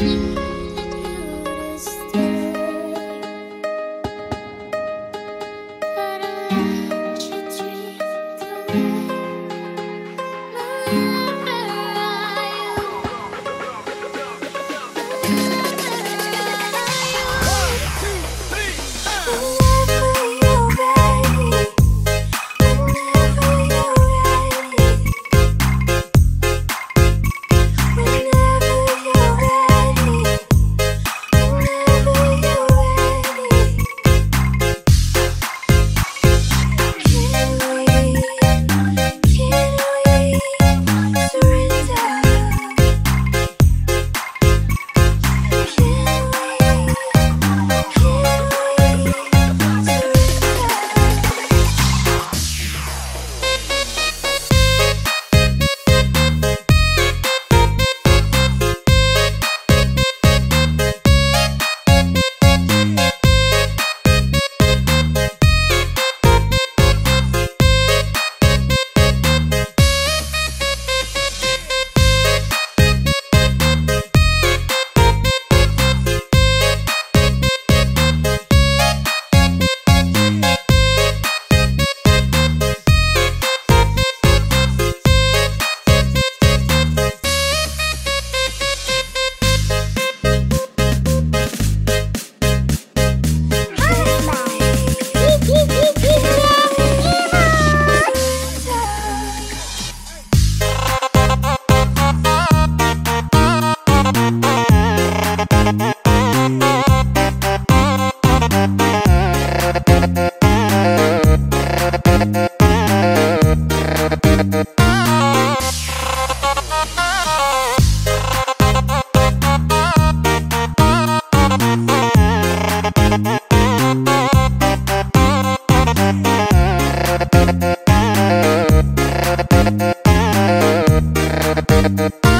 Thank Música